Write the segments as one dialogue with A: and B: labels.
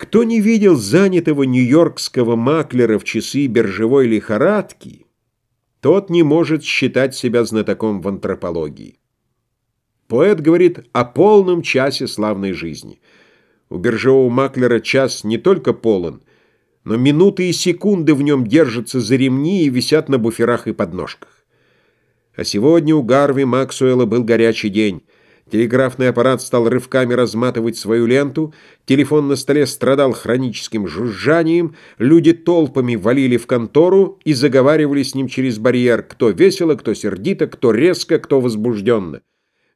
A: Кто не видел занятого нью-йоркского маклера в часы биржевой лихорадки, тот не может считать себя знатоком в антропологии. Поэт говорит о полном часе славной жизни. У биржевого маклера час не только полон, но минуты и секунды в нем держатся за ремни и висят на буферах и подножках. А сегодня у Гарви Максуэла был горячий день — Телеграфный аппарат стал рывками разматывать свою ленту, телефон на столе страдал хроническим жужжанием, люди толпами валили в контору и заговаривали с ним через барьер, кто весело, кто сердито, кто резко, кто возбужденно.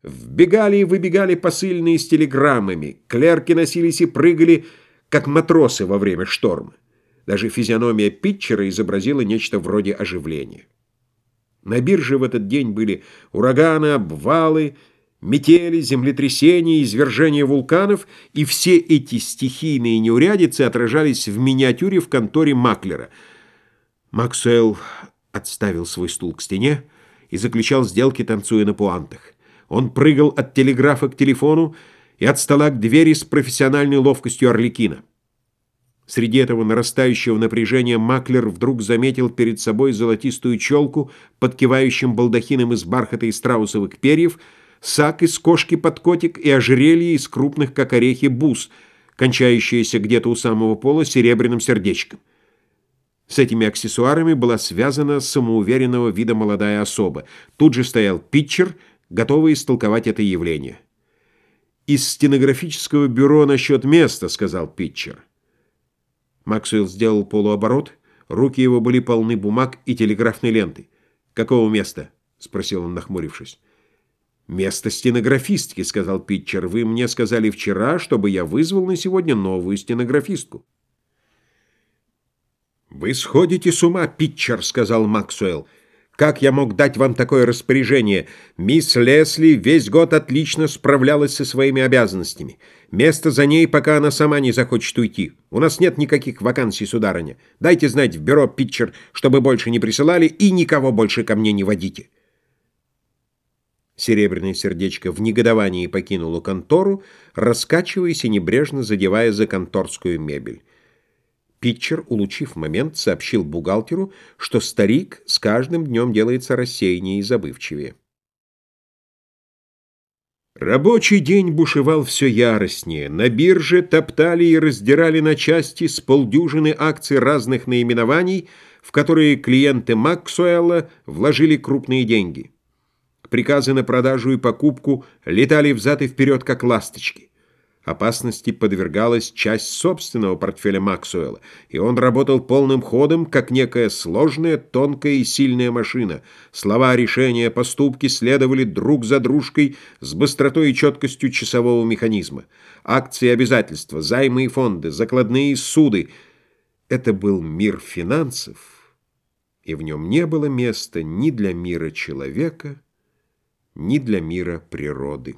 A: Вбегали и выбегали посыльные с телеграммами, клерки носились и прыгали, как матросы во время шторма. Даже физиономия питчера изобразила нечто вроде оживления. На бирже в этот день были ураганы, обвалы, метели, землетрясения, извержения вулканов, и все эти стихийные неурядицы отражались в миниатюре в конторе Маклера. Максуэлл отставил свой стул к стене и заключал сделки, танцуя на пуантах. Он прыгал от телеграфа к телефону и от стола к двери с профессиональной ловкостью Орликина. Среди этого нарастающего напряжения Маклер вдруг заметил перед собой золотистую челку под кивающим балдахином из бархата и страусовых перьев, сак из кошки под котик и ожерелье из крупных, как орехи, бус, кончающиеся где-то у самого пола серебряным сердечком. С этими аксессуарами была связана самоуверенного вида молодая особа. Тут же стоял питчер, готовый истолковать это явление. «Из стенографического бюро насчет места», — сказал питчер. Максуэлл сделал полуоборот, руки его были полны бумаг и телеграфной ленты. «Какого места?» — спросил он, нахмурившись. «Место стенографистки», — сказал Питчер. «Вы мне сказали вчера, чтобы я вызвал на сегодня новую стенографистку». «Вы сходите с ума, Питчер», — сказал Максуэлл. «Как я мог дать вам такое распоряжение? Мисс Лесли весь год отлично справлялась со своими обязанностями. Место за ней, пока она сама не захочет уйти. У нас нет никаких вакансий, сударыня. Дайте знать в бюро, Питчер, чтобы больше не присылали и никого больше ко мне не водите». Серебряное сердечко в негодовании покинуло контору, раскачиваясь и небрежно задевая за конторскую мебель. Питчер, улучив момент, сообщил бухгалтеру, что старик с каждым днем делается рассеяннее и забывчивее. Рабочий день бушевал все яростнее. На бирже топтали и раздирали на части с полдюжины акций разных наименований, в которые клиенты Максуэлла вложили крупные деньги. Приказы на продажу и покупку летали взад и вперед, как ласточки. Опасности подвергалась часть собственного портфеля Максуэлла, и он работал полным ходом, как некая сложная, тонкая и сильная машина. Слова, решения, поступки следовали друг за дружкой с быстротой и четкостью часового механизма. Акции обязательства, займы и фонды, закладные суды — это был мир финансов, и в нем не было места ни для мира человека, ни для мира природы.